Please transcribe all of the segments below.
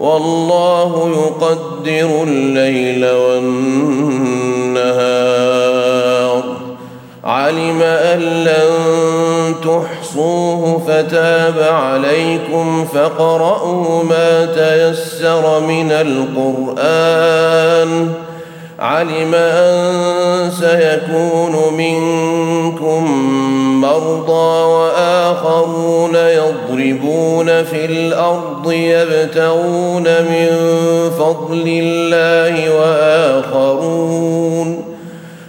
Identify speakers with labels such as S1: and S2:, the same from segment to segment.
S1: والله يقدر الليل والنهار. علم أن لن تحصوه فتاب عليكم فقرأوا ما تيسر من القرآن. علم أن سيكون منكم مرضى وآخرون يضربون في الأرض يبتغون من فضل الله وآخرون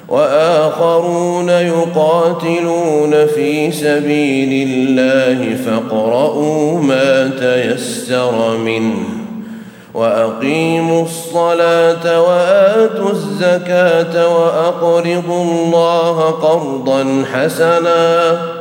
S1: وآخرون يقاتلون في سبيل الله فاقرؤوا ما تيسر منه وأقيموا الصلاة وآتوا الزكاة وأقرضوا الله قرضا حسنا